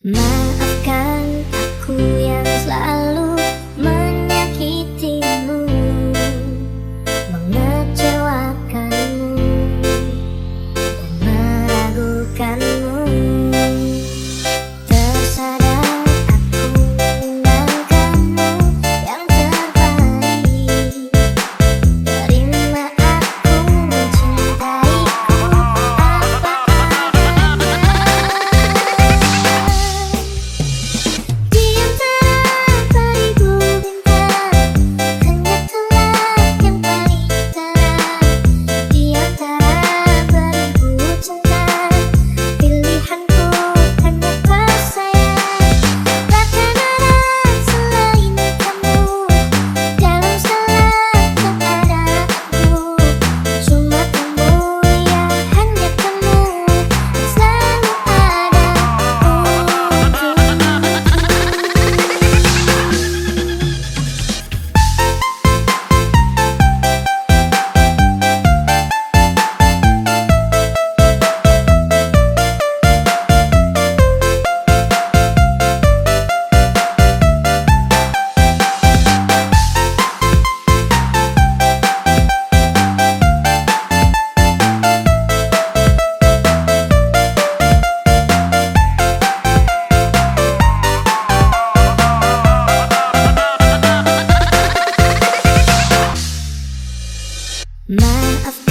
Maafkan aku yang Man of